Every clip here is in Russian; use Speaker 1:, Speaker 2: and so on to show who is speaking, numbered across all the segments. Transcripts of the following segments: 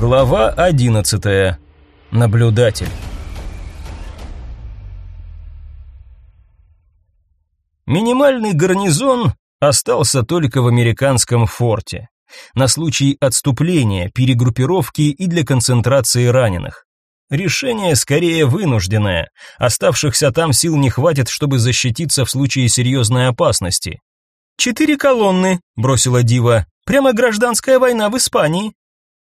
Speaker 1: Глава 11. Наблюдатель. Минимальный гарнизон остался только в американском форте на случай отступления, перегруппировки и для концентрации раненых. Решение скорее вынужденное. Оставшихся там сил не хватит, чтобы защититься в случае серьезной опасности. «Четыре колонны», — бросила Дива. «Прямо гражданская война в Испании».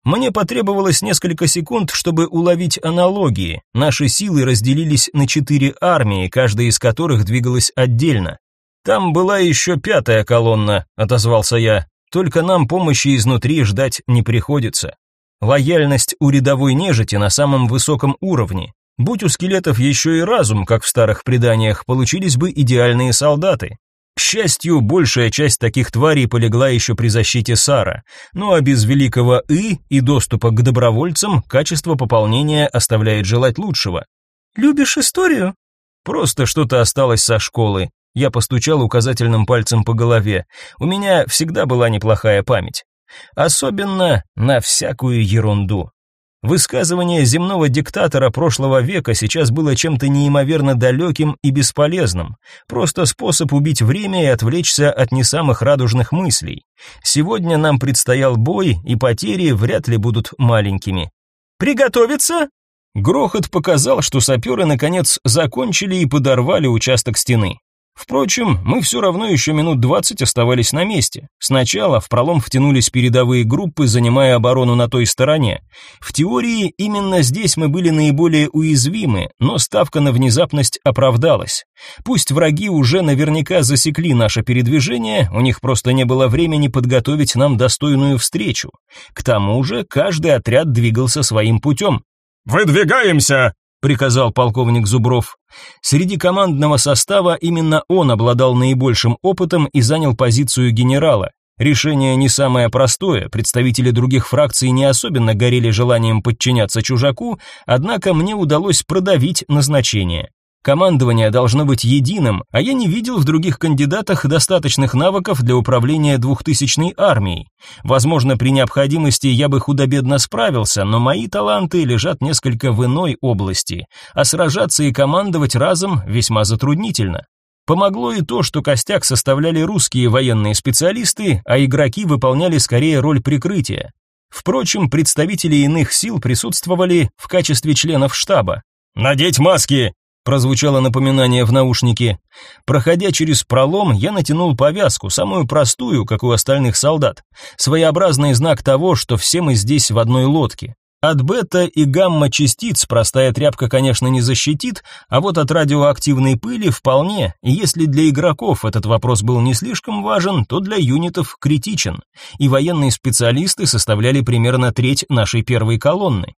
Speaker 1: Мне потребовалось несколько секунд, чтобы уловить аналогии. Наши силы разделились на четыре армии, каждая из которых двигалась отдельно. Там была еще пятая колонна, отозвался я. Только нам помощи изнутри ждать не приходится. Лояльность у рядовой нежити на самом высоком уровне. Будь у скелетов еще и разум, как в старых преданиях, получились бы идеальные солдаты. К счастью, большая часть таких тварей полегла еще при защите Сара, ну а без великого И и доступа к добровольцам качество пополнения оставляет желать лучшего. «Любишь историю?» «Просто что-то осталось со школы». Я постучал указательным пальцем по голове. У меня всегда была неплохая память. Особенно на всякую ерунду. Высказывание земного диктатора прошлого века сейчас было чем-то неимоверно далеким и бесполезным, просто способ убить время и отвлечься от не самых радужных мыслей. Сегодня нам предстоял бой, и потери вряд ли будут маленькими. «Приготовиться!» Грохот показал, что саперы наконец закончили и подорвали участок стены. Впрочем, мы все равно еще минут двадцать оставались на месте. Сначала в пролом втянулись передовые группы, занимая оборону на той стороне. В теории именно здесь мы были наиболее уязвимы, но ставка на внезапность оправдалась. Пусть враги уже наверняка засекли наше передвижение, у них просто не было времени подготовить нам достойную встречу. К тому же каждый отряд двигался своим путем.
Speaker 2: «Выдвигаемся!»
Speaker 1: Приказал полковник Зубров. Среди командного состава именно он обладал наибольшим опытом и занял позицию генерала. Решение не самое простое, представители других фракций не особенно горели желанием подчиняться чужаку, однако мне удалось продавить назначение. Командование должно быть единым, а я не видел в других кандидатах достаточных навыков для управления двухтысячной армией. Возможно, при необходимости я бы худо-бедно справился, но мои таланты лежат несколько в иной области, а сражаться и командовать разом весьма затруднительно. Помогло и то, что костяк составляли русские военные специалисты, а игроки выполняли скорее роль прикрытия. Впрочем, представители иных сил присутствовали в качестве членов штаба.
Speaker 2: «Надеть маски!»
Speaker 1: Прозвучало напоминание в наушнике. Проходя через пролом, я натянул повязку, самую простую, как у остальных солдат. Своеобразный знак того, что все мы здесь в одной лодке. От бета и гамма-частиц простая тряпка, конечно, не защитит, а вот от радиоактивной пыли вполне, если для игроков этот вопрос был не слишком важен, то для юнитов критичен, и военные специалисты составляли примерно треть нашей первой колонны.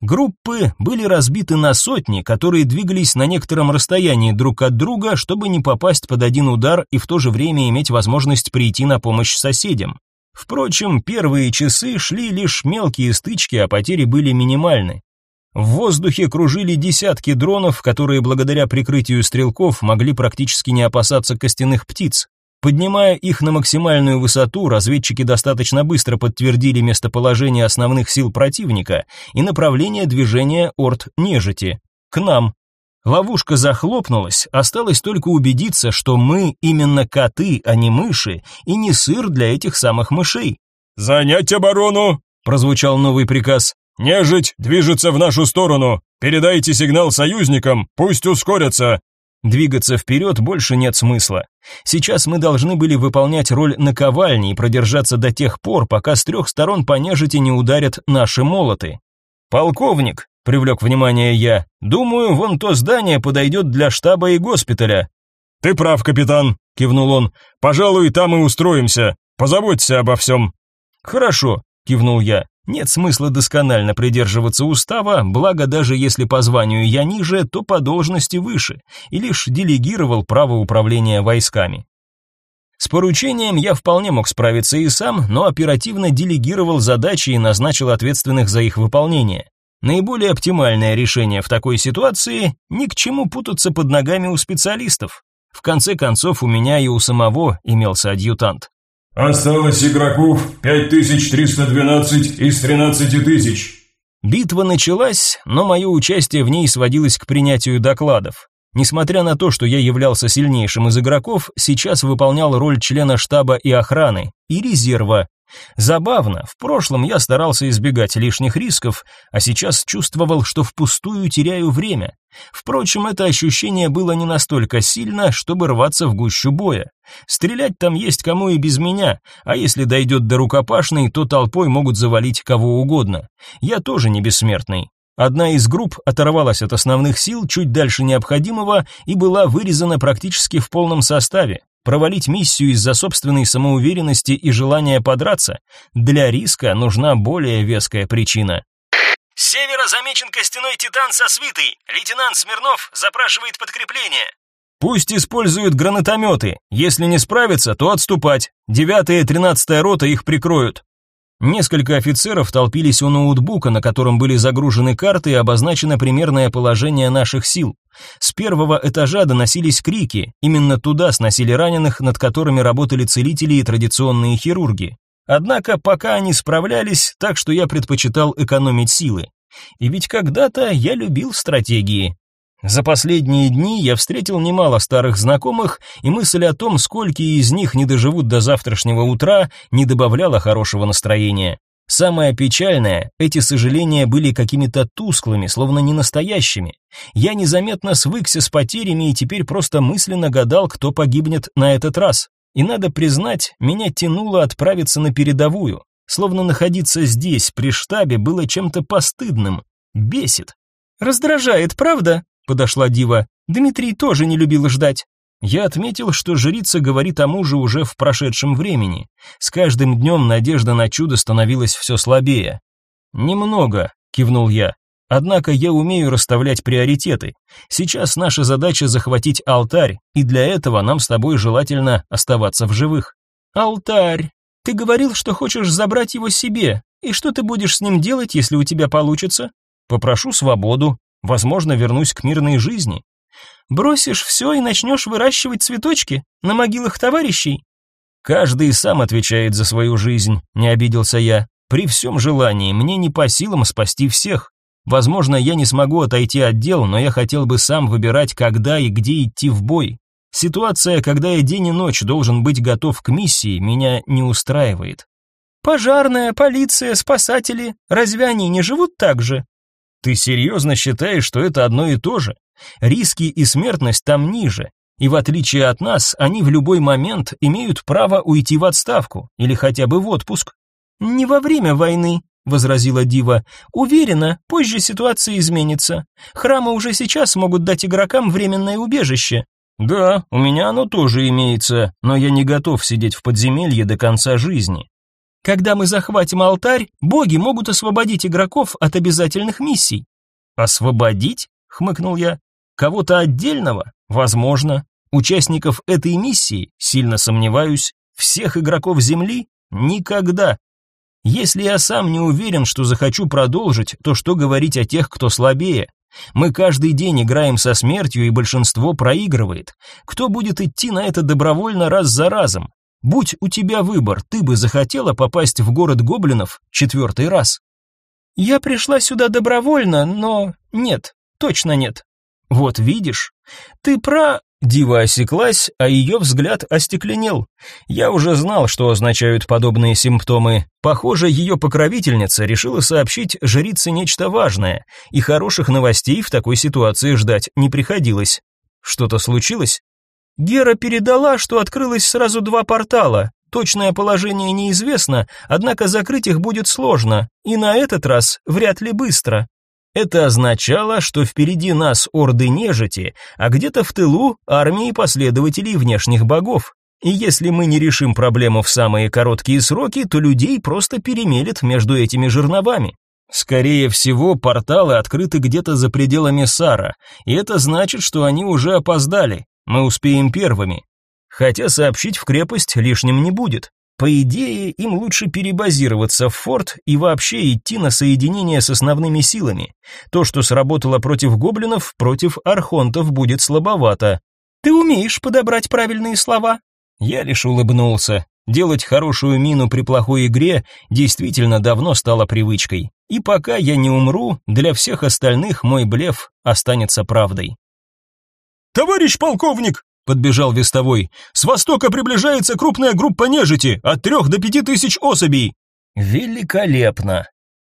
Speaker 1: Группы были разбиты на сотни, которые двигались на некотором расстоянии друг от друга, чтобы не попасть под один удар и в то же время иметь возможность прийти на помощь соседям. Впрочем, первые часы шли лишь мелкие стычки, а потери были минимальны. В воздухе кружили десятки дронов, которые благодаря прикрытию стрелков могли практически не опасаться костяных птиц. Поднимая их на максимальную высоту, разведчики достаточно быстро подтвердили местоположение основных сил противника и направление движения орд нежити к нам. Ловушка захлопнулась, осталось только убедиться, что мы именно коты, а не мыши, и не сыр для этих самых мышей.
Speaker 2: «Занять оборону!» – прозвучал новый приказ. «Нежить движется в нашу сторону. Передайте сигнал союзникам, пусть ускорятся.
Speaker 1: Двигаться вперед больше нет смысла. Сейчас мы должны были выполнять роль наковальни и продержаться до тех пор, пока с трех сторон по нежити не ударят наши молоты. «Полковник», — привлек внимание я, — «думаю, вон то здание подойдет для штаба и госпиталя».
Speaker 2: «Ты прав, капитан», — кивнул он. «Пожалуй, там и устроимся. Позаботься обо всем».
Speaker 1: «Хорошо», — кивнул я. Нет смысла досконально придерживаться устава, благо даже если по званию я ниже, то по должности выше, и лишь делегировал право управления войсками. С поручением я вполне мог справиться и сам, но оперативно делегировал задачи и назначил ответственных за их выполнение. Наиболее оптимальное решение в такой ситуации – ни к чему путаться под ногами у специалистов. В конце концов, у меня и у самого имелся адъютант.
Speaker 2: Осталось игроков 5312 из 13 тысяч.
Speaker 1: Битва началась, но мое участие в ней сводилось к принятию докладов. Несмотря на то, что я являлся сильнейшим из игроков, сейчас выполнял роль члена штаба и охраны, и резерва. Забавно, в прошлом я старался избегать лишних рисков, а сейчас чувствовал, что впустую теряю время. Впрочем, это ощущение было не настолько сильно, чтобы рваться в гущу боя. Стрелять там есть кому и без меня, а если дойдет до рукопашной, то толпой могут завалить кого угодно. Я тоже не бессмертный. Одна из групп оторвалась от основных сил чуть дальше необходимого и была вырезана практически в полном составе. Провалить миссию из-за собственной самоуверенности и желания подраться для риска нужна более веская причина.
Speaker 3: Севера замечен костяной титан со свитой. Лейтенант Смирнов запрашивает подкрепление.
Speaker 1: Пусть используют гранатометы. Если не справятся, то отступать. Девятая и тринадцатая рота их прикроют. Несколько офицеров толпились у ноутбука, на котором были загружены карты и обозначено примерное положение наших сил. С первого этажа доносились крики, именно туда сносили раненых, над которыми работали целители и традиционные хирурги. Однако пока они справлялись, так что я предпочитал экономить силы. И ведь когда-то я любил стратегии. За последние дни я встретил немало старых знакомых, и мысль о том, сколько из них не доживут до завтрашнего утра, не добавляла хорошего настроения. Самое печальное, эти сожаления были какими-то тусклыми, словно не настоящими. Я незаметно свыкся с потерями и теперь просто мысленно гадал, кто погибнет на этот раз. И надо признать, меня тянуло отправиться на передовую. Словно находиться здесь, при штабе, было чем-то постыдным. Бесит. Раздражает, правда? подошла Дива. Дмитрий тоже не любил ждать. Я отметил, что жрица говорит о муже уже в прошедшем времени. С каждым днем надежда на чудо становилась все слабее. «Немного», — кивнул я. «Однако я умею расставлять приоритеты. Сейчас наша задача захватить алтарь, и для этого нам с тобой желательно оставаться в живых». «Алтарь! Ты говорил, что хочешь забрать его себе. И что ты будешь с ним делать, если у тебя получится?» «Попрошу свободу. Возможно, вернусь к мирной жизни. Бросишь все и начнешь выращивать цветочки на могилах товарищей? Каждый сам отвечает за свою жизнь, не обиделся я. При всем желании мне не по силам спасти всех. Возможно, я не смогу отойти от дел, но я хотел бы сам выбирать, когда и где идти в бой. Ситуация, когда я день и ночь должен быть готов к миссии, меня не устраивает. Пожарная, полиция, спасатели, разве они не живут так же? Ты серьезно считаешь, что это одно и то же? Риски и смертность там ниже, и в отличие от нас, они в любой момент имеют право уйти в отставку или хотя бы в отпуск. Не во время войны, возразила Дива. Уверена, позже ситуация изменится. Храмы уже сейчас могут дать игрокам временное убежище. Да, у меня оно тоже имеется, но я не готов сидеть в подземелье до конца жизни. Когда мы захватим алтарь, боги могут освободить игроков от обязательных миссий. Освободить? хмыкнул я. Кого-то отдельного? Возможно. Участников этой миссии? Сильно сомневаюсь. Всех игроков Земли? Никогда. Если я сам не уверен, что захочу продолжить, то что говорить о тех, кто слабее? Мы каждый день играем со смертью, и большинство проигрывает. Кто будет идти на это добровольно раз за разом? Будь у тебя выбор, ты бы захотела попасть в город гоблинов четвертый раз? Я пришла сюда добровольно, но нет, точно нет. Вот видишь, ты про... Дива осеклась, а ее взгляд остекленел. Я уже знал, что означают подобные симптомы. Похоже, ее покровительница решила сообщить жрице нечто важное, и хороших новостей в такой ситуации ждать не приходилось. Что-то случилось? Гера передала, что открылось сразу два портала. Точное положение неизвестно, однако закрыть их будет сложно, и на этот раз вряд ли быстро. Это означало, что впереди нас орды нежити, а где-то в тылу армии последователей внешних богов. И если мы не решим проблему в самые короткие сроки, то людей просто перемелет между этими жерновами. Скорее всего, порталы открыты где-то за пределами Сара, и это значит, что они уже опоздали. Мы успеем первыми. Хотя сообщить в крепость лишним не будет. По идее, им лучше перебазироваться в форт и вообще идти на соединение с основными силами. То, что сработало против гоблинов, против архонтов будет слабовато. Ты умеешь подобрать правильные слова? Я лишь улыбнулся. Делать хорошую мину при плохой игре действительно давно стало привычкой. И пока я не умру, для всех остальных мой блеф останется правдой.
Speaker 2: «Товарищ полковник!» — подбежал вестовой. «С востока приближается крупная группа нежити, от трех до пяти тысяч особей!»
Speaker 1: «Великолепно!»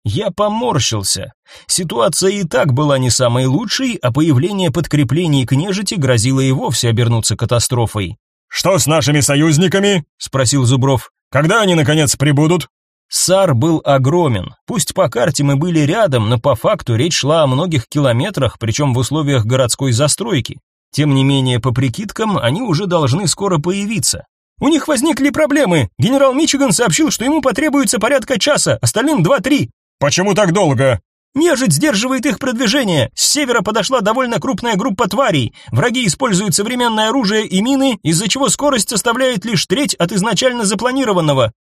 Speaker 1: Я поморщился. Ситуация и так была не самой лучшей, а появление подкреплений к нежити грозило и вовсе обернуться катастрофой.
Speaker 2: «Что с нашими союзниками?» — спросил Зубров. «Когда они, наконец, прибудут?»
Speaker 1: Сар был огромен. Пусть по карте мы были рядом, но по факту речь шла о многих километрах, причем в условиях городской застройки. Тем не менее, по прикидкам, они уже должны скоро появиться. У них возникли проблемы. Генерал Мичиган сообщил, что ему потребуется порядка часа, остальным два-три.
Speaker 2: Почему так долго?
Speaker 1: Нежить сдерживает их продвижение. С севера подошла довольно крупная группа тварей. Враги используют современное оружие и мины, из-за чего скорость составляет лишь треть от изначально запланированного.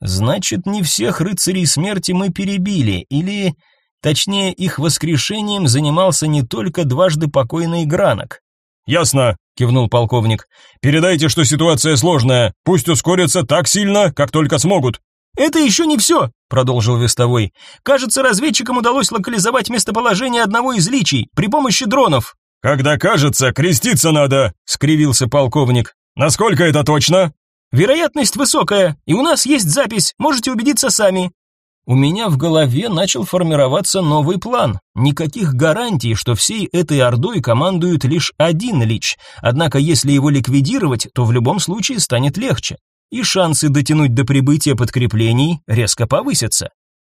Speaker 1: Значит, не всех рыцарей смерти мы перебили, или, точнее, их воскрешением занимался не только дважды покойный Гранок.
Speaker 2: Ясно, кивнул полковник. Передайте, что ситуация сложная. Пусть ускорятся так сильно, как только смогут.
Speaker 1: «Это еще не все», — продолжил Вестовой. «Кажется, разведчикам удалось локализовать местоположение одного из личий при помощи дронов».
Speaker 2: «Когда кажется, креститься надо», — скривился полковник. «Насколько это точно?»
Speaker 1: «Вероятность высокая, и у нас есть запись, можете убедиться сами». У меня в голове начал формироваться новый план. Никаких гарантий, что всей этой ордой командует лишь один лич. Однако, если его ликвидировать, то в любом случае станет легче и шансы дотянуть до прибытия подкреплений резко повысятся.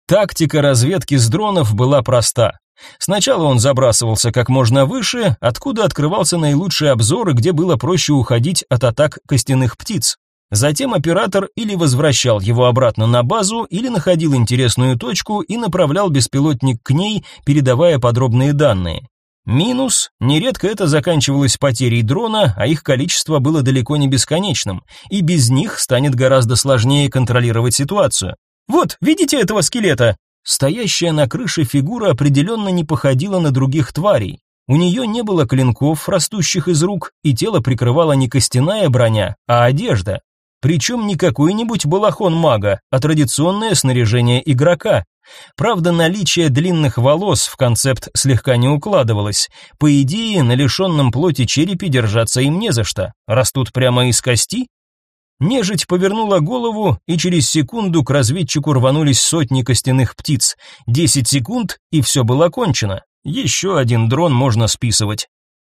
Speaker 1: Тактика разведки с дронов была проста. Сначала он забрасывался как можно выше, откуда открывался наилучший обзор и где было проще уходить от атак костяных птиц. Затем оператор или возвращал его обратно на базу, или находил интересную точку и направлял беспилотник к ней, передавая подробные данные. Минус, нередко это заканчивалось потерей дрона, а их количество было далеко не бесконечным, и без них станет гораздо сложнее контролировать ситуацию. Вот, видите этого скелета? Стоящая на крыше фигура определенно не походила на других тварей. У нее не было клинков, растущих из рук, и тело прикрывала не костяная броня, а одежда. Причем не какой-нибудь балахон мага, а традиционное снаряжение игрока, Правда, наличие длинных волос в концепт слегка не укладывалось. По идее, на лишенном плоти черепе держаться им не за что. Растут прямо из кости? Нежить повернула голову, и через секунду к разведчику рванулись сотни костяных птиц. Десять секунд, и все было кончено. Еще один дрон можно списывать.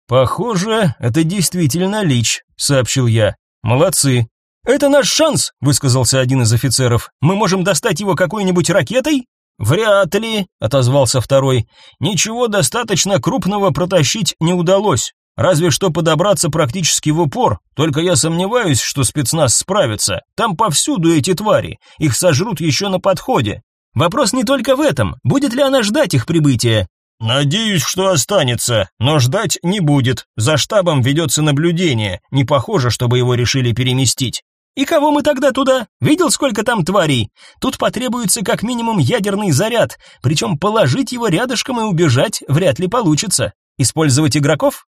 Speaker 1: «Похоже, это действительно лич», — сообщил я. «Молодцы». «Это наш шанс», — высказался один из офицеров. «Мы можем достать его какой-нибудь ракетой?» «Вряд ли», — отозвался второй. «Ничего достаточно крупного протащить не удалось. Разве что подобраться практически в упор. Только я сомневаюсь, что спецназ справится. Там повсюду эти твари. Их сожрут еще на подходе. Вопрос не только в этом. Будет ли она ждать их прибытия? Надеюсь, что останется, но ждать не будет. За штабом ведется наблюдение. Не похоже, чтобы его решили переместить. И кого мы тогда туда? Видел, сколько там тварей? Тут потребуется как минимум ядерный заряд, причем положить его рядышком и убежать вряд ли получится. Использовать игроков?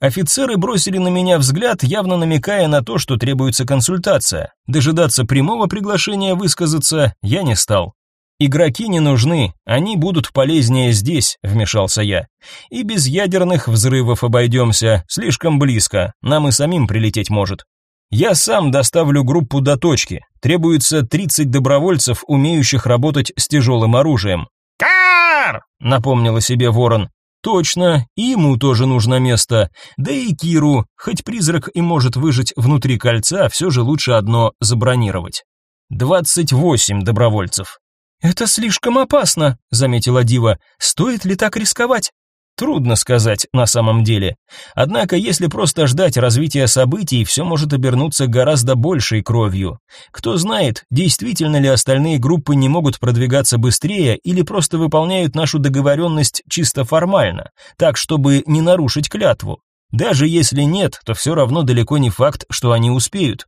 Speaker 1: Офицеры бросили на меня взгляд, явно намекая на то, что требуется консультация. Дожидаться прямого приглашения высказаться я не стал. Игроки не нужны, они будут полезнее здесь, вмешался я. И без ядерных взрывов обойдемся, слишком близко, нам и самим прилететь может. Я сам доставлю группу до точки. Требуется 30 добровольцев, умеющих работать с тяжелым оружием.
Speaker 3: Кар!
Speaker 1: напомнила себе Ворон. Точно, и ему тоже нужно место. Да и Киру, хоть призрак и может выжить внутри кольца, все же лучше одно забронировать. 28 добровольцев. Это слишком опасно, заметила Дива. Стоит ли так рисковать? Трудно сказать на самом деле. Однако, если просто ждать развития событий, все может обернуться гораздо большей кровью. Кто знает, действительно ли остальные группы не могут продвигаться быстрее или просто выполняют нашу договоренность чисто формально, так чтобы не нарушить клятву. Даже если нет, то все равно далеко не факт, что они успеют.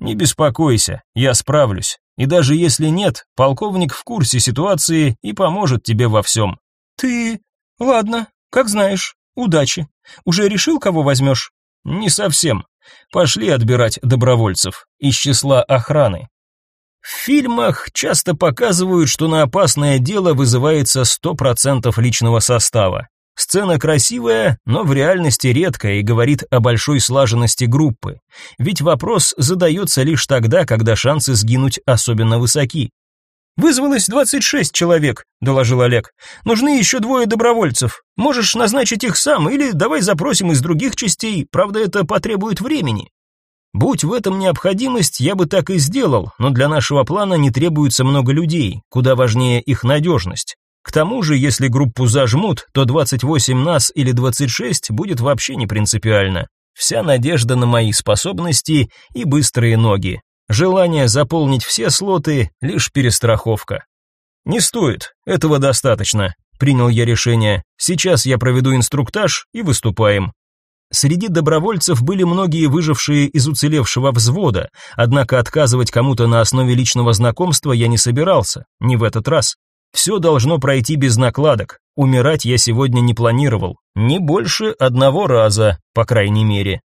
Speaker 1: Не беспокойся, я справлюсь. И даже если нет, полковник в курсе ситуации и поможет тебе во всем. Ты Ладно, как знаешь. Удачи. Уже решил, кого возьмешь? Не совсем. Пошли отбирать добровольцев из числа охраны. В фильмах часто показывают, что на опасное дело вызывается 100% личного состава. Сцена красивая, но в реальности редкая и говорит о большой слаженности группы. Ведь вопрос задается лишь тогда, когда шансы сгинуть особенно высоки. «Вызвалось 26 человек», — доложил Олег. «Нужны еще двое добровольцев. Можешь назначить их сам или давай запросим из других частей, правда это потребует времени». Будь в этом необходимость, я бы так и сделал, но для нашего плана не требуется много людей, куда важнее их надежность. К тому же, если группу зажмут, то 28 нас или 26 будет вообще не принципиально. Вся надежда на мои способности и быстрые ноги. Желание заполнить все слоты – лишь перестраховка. Не стоит, этого достаточно. Принял я решение. Сейчас я проведу инструктаж и выступаем. Среди добровольцев были многие выжившие из уцелевшего взвода, однако отказывать кому-то на основе личного знакомства я не собирался, не в этот раз. Все должно пройти без накладок. Умирать я сегодня не планировал, не больше одного раза, по крайней мере.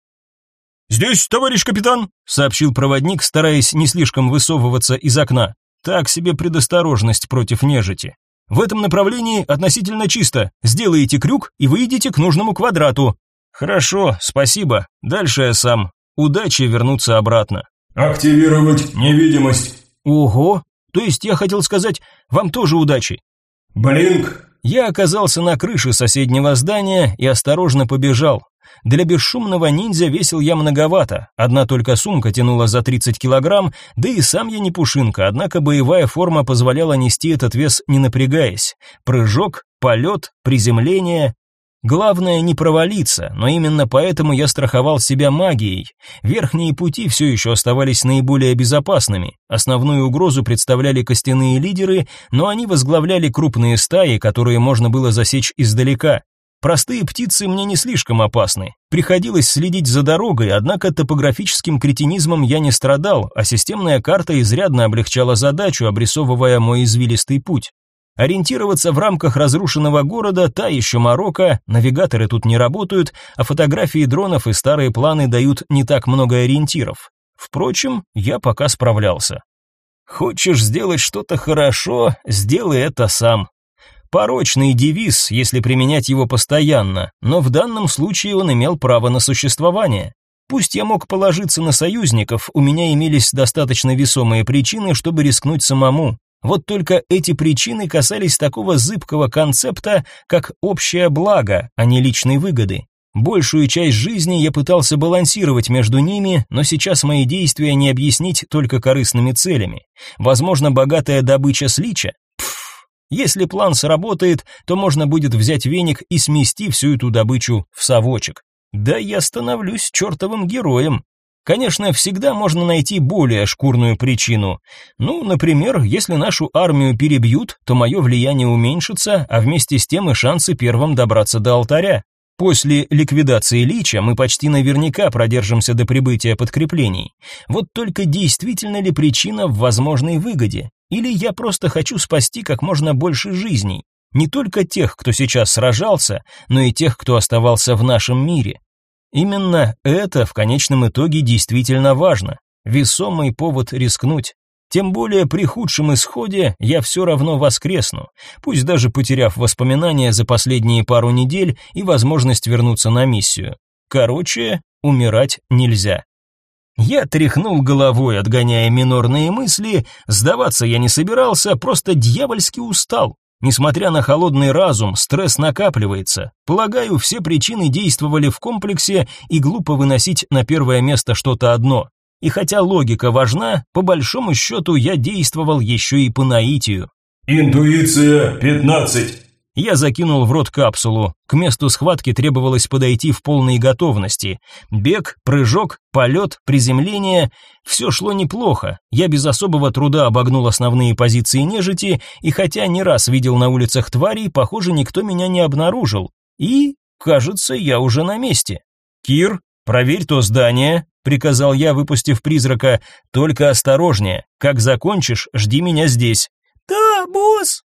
Speaker 2: «Здесь, товарищ капитан», — сообщил проводник, стараясь не слишком высовываться из окна. Так себе предосторожность против нежити. В этом направлении относительно чисто. Сделаете крюк и выйдете к нужному квадрату. Хорошо, спасибо. Дальше я сам. Удачи вернуться обратно.
Speaker 4: Активировать невидимость.
Speaker 1: Ого, то есть я хотел сказать, вам тоже удачи.
Speaker 4: Блинк.
Speaker 1: Я оказался на крыше соседнего здания и осторожно побежал. Для бесшумного ниндзя весил я многовато, одна только сумка тянула за 30 килограмм, да и сам я не пушинка, однако боевая форма позволяла нести этот вес не напрягаясь. Прыжок, полет, приземление, Главное не провалиться, но именно поэтому я страховал себя магией. Верхние пути все еще оставались наиболее безопасными. Основную угрозу представляли костяные лидеры, но они возглавляли крупные стаи, которые можно было засечь издалека. Простые птицы мне не слишком опасны. Приходилось следить за дорогой, однако топографическим кретинизмом я не страдал, а системная карта изрядно облегчала задачу, обрисовывая мой извилистый путь. Ориентироваться в рамках разрушенного города та еще Марокко, навигаторы тут не работают, а фотографии дронов и старые планы дают не так много ориентиров. Впрочем, я пока справлялся. Хочешь сделать что-то хорошо, сделай это сам. Порочный девиз, если применять его постоянно, но в данном случае он имел право на существование. Пусть я мог положиться на союзников, у меня имелись достаточно весомые причины, чтобы рискнуть самому. Вот только эти причины касались такого зыбкого концепта, как общее благо, а не личной выгоды. Большую часть жизни я пытался балансировать между ними, но сейчас мои действия не объяснить только корыстными целями. Возможно, богатая добыча слича? Если план сработает, то можно будет взять веник и смести всю эту добычу в совочек. Да я становлюсь чертовым героем. Конечно, всегда можно найти более шкурную причину. Ну, например, если нашу армию перебьют, то мое влияние уменьшится, а вместе с тем и шансы первым добраться до алтаря. После ликвидации Лича мы почти наверняка продержимся до прибытия подкреплений. Вот только действительно ли причина в возможной выгоде? Или я просто хочу спасти как можно больше жизней? Не только тех, кто сейчас сражался, но и тех, кто оставался в нашем мире. Именно это в конечном итоге действительно важно. Весомый повод рискнуть. Тем более при худшем исходе я все равно воскресну, пусть даже потеряв воспоминания за последние пару недель и возможность вернуться на миссию. Короче, умирать нельзя. Я тряхнул головой, отгоняя минорные мысли, сдаваться я не собирался, просто дьявольски устал. Несмотря на холодный разум, стресс накапливается. Полагаю, все причины действовали в комплексе, и глупо выносить на первое место что-то одно. И хотя логика важна, по большому счету я действовал еще и по наитию.
Speaker 4: «Интуиция 15»,
Speaker 1: я закинул в рот капсулу. К месту схватки требовалось подойти в полной готовности. Бег, прыжок, полет, приземление – все шло неплохо. Я без особого труда обогнул основные позиции нежити, и хотя не раз видел на улицах тварей, похоже, никто меня не обнаружил. И, кажется, я уже на месте. «Кир, проверь то здание», — приказал я, выпустив призрака. «Только осторожнее. Как закончишь, жди меня здесь».
Speaker 5: «Да, босс!»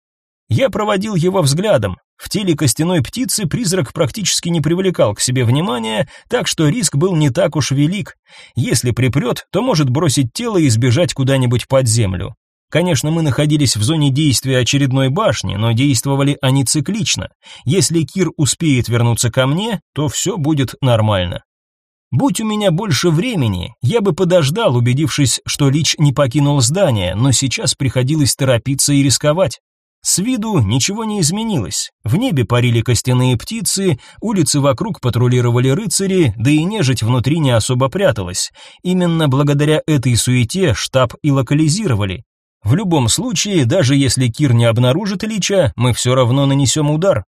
Speaker 1: Я проводил его взглядом. В теле костяной птицы призрак практически не привлекал к себе внимания, так что риск был не так уж велик. Если припрет, то может бросить тело и сбежать куда-нибудь под землю. Конечно, мы находились в зоне действия очередной башни, но действовали они циклично. Если Кир успеет вернуться ко мне, то все будет нормально. Будь у меня больше времени, я бы подождал, убедившись, что Лич не покинул здание, но сейчас приходилось торопиться и рисковать. С виду ничего не изменилось. В небе парили костяные птицы, улицы вокруг патрулировали рыцари, да и нежить внутри не особо пряталась. Именно благодаря этой суете штаб и локализировали. В любом случае, даже если Кир не обнаружит Лича, мы все равно нанесем удар.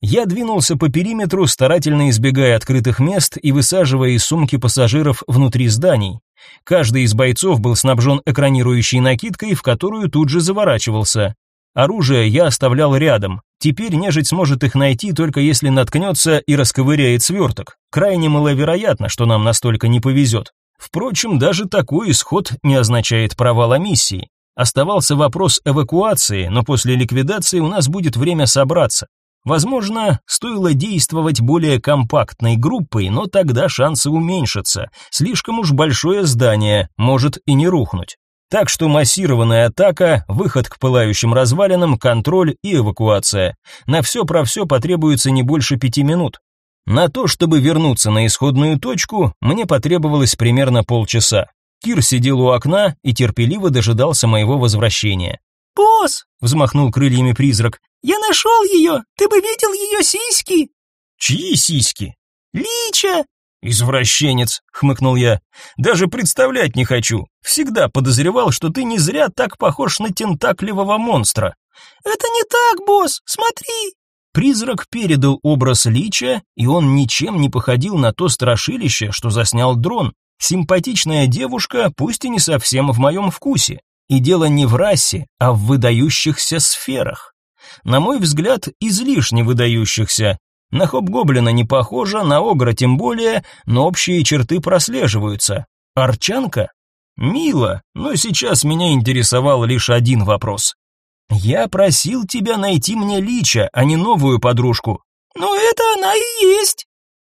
Speaker 1: Я двинулся по периметру, старательно избегая открытых мест и высаживая из сумки пассажиров внутри зданий. Каждый из бойцов был снабжен экранирующей накидкой, в которую тут же заворачивался. Оружие я оставлял рядом. Теперь нежить сможет их найти только если наткнется и расковыряет сверток. Крайне маловероятно, что нам настолько не повезет. Впрочем, даже такой исход не означает провала миссии. Оставался вопрос эвакуации, но после ликвидации у нас будет время собраться. Возможно, стоило действовать более компактной группой, но тогда шансы уменьшатся. Слишком уж большое здание может и не рухнуть. Так что массированная атака, выход к пылающим развалинам, контроль и эвакуация. На все про все потребуется не больше пяти минут. На то, чтобы вернуться на исходную точку, мне потребовалось примерно полчаса. Кир сидел у окна и терпеливо дожидался моего возвращения.
Speaker 5: «Босс!»
Speaker 1: — взмахнул крыльями призрак.
Speaker 5: «Я нашел ее! Ты бы видел ее сиськи!»
Speaker 1: «Чьи сиськи?»
Speaker 5: «Лича!»
Speaker 1: «Извращенец», — хмыкнул я. «Даже представлять не хочу. Всегда подозревал, что ты не зря так похож на тентакливого монстра».
Speaker 5: «Это не так, босс, смотри!»
Speaker 1: Призрак передал образ Лича, и он ничем не походил на то страшилище, что заснял дрон. Симпатичная девушка, пусть и не совсем в моем вкусе. И дело не в расе, а в выдающихся сферах. На мой взгляд, излишне выдающихся, на хоп-гоблина не похожа, на огра тем более, но общие черты прослеживаются. Арчанка? Мило, но сейчас меня интересовал лишь один вопрос. Я просил тебя найти мне лича, а не новую подружку.
Speaker 5: Но это она и есть.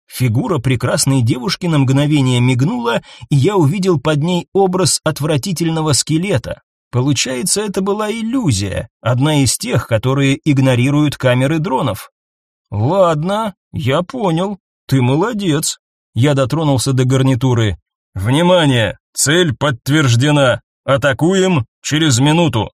Speaker 1: Фигура прекрасной девушки на мгновение мигнула, и я увидел под ней образ отвратительного скелета. Получается, это была иллюзия, одна из тех, которые игнорируют камеры дронов. Ладно, я понял. Ты молодец. Я дотронулся до гарнитуры. Внимание, цель подтверждена. Атакуем через минуту.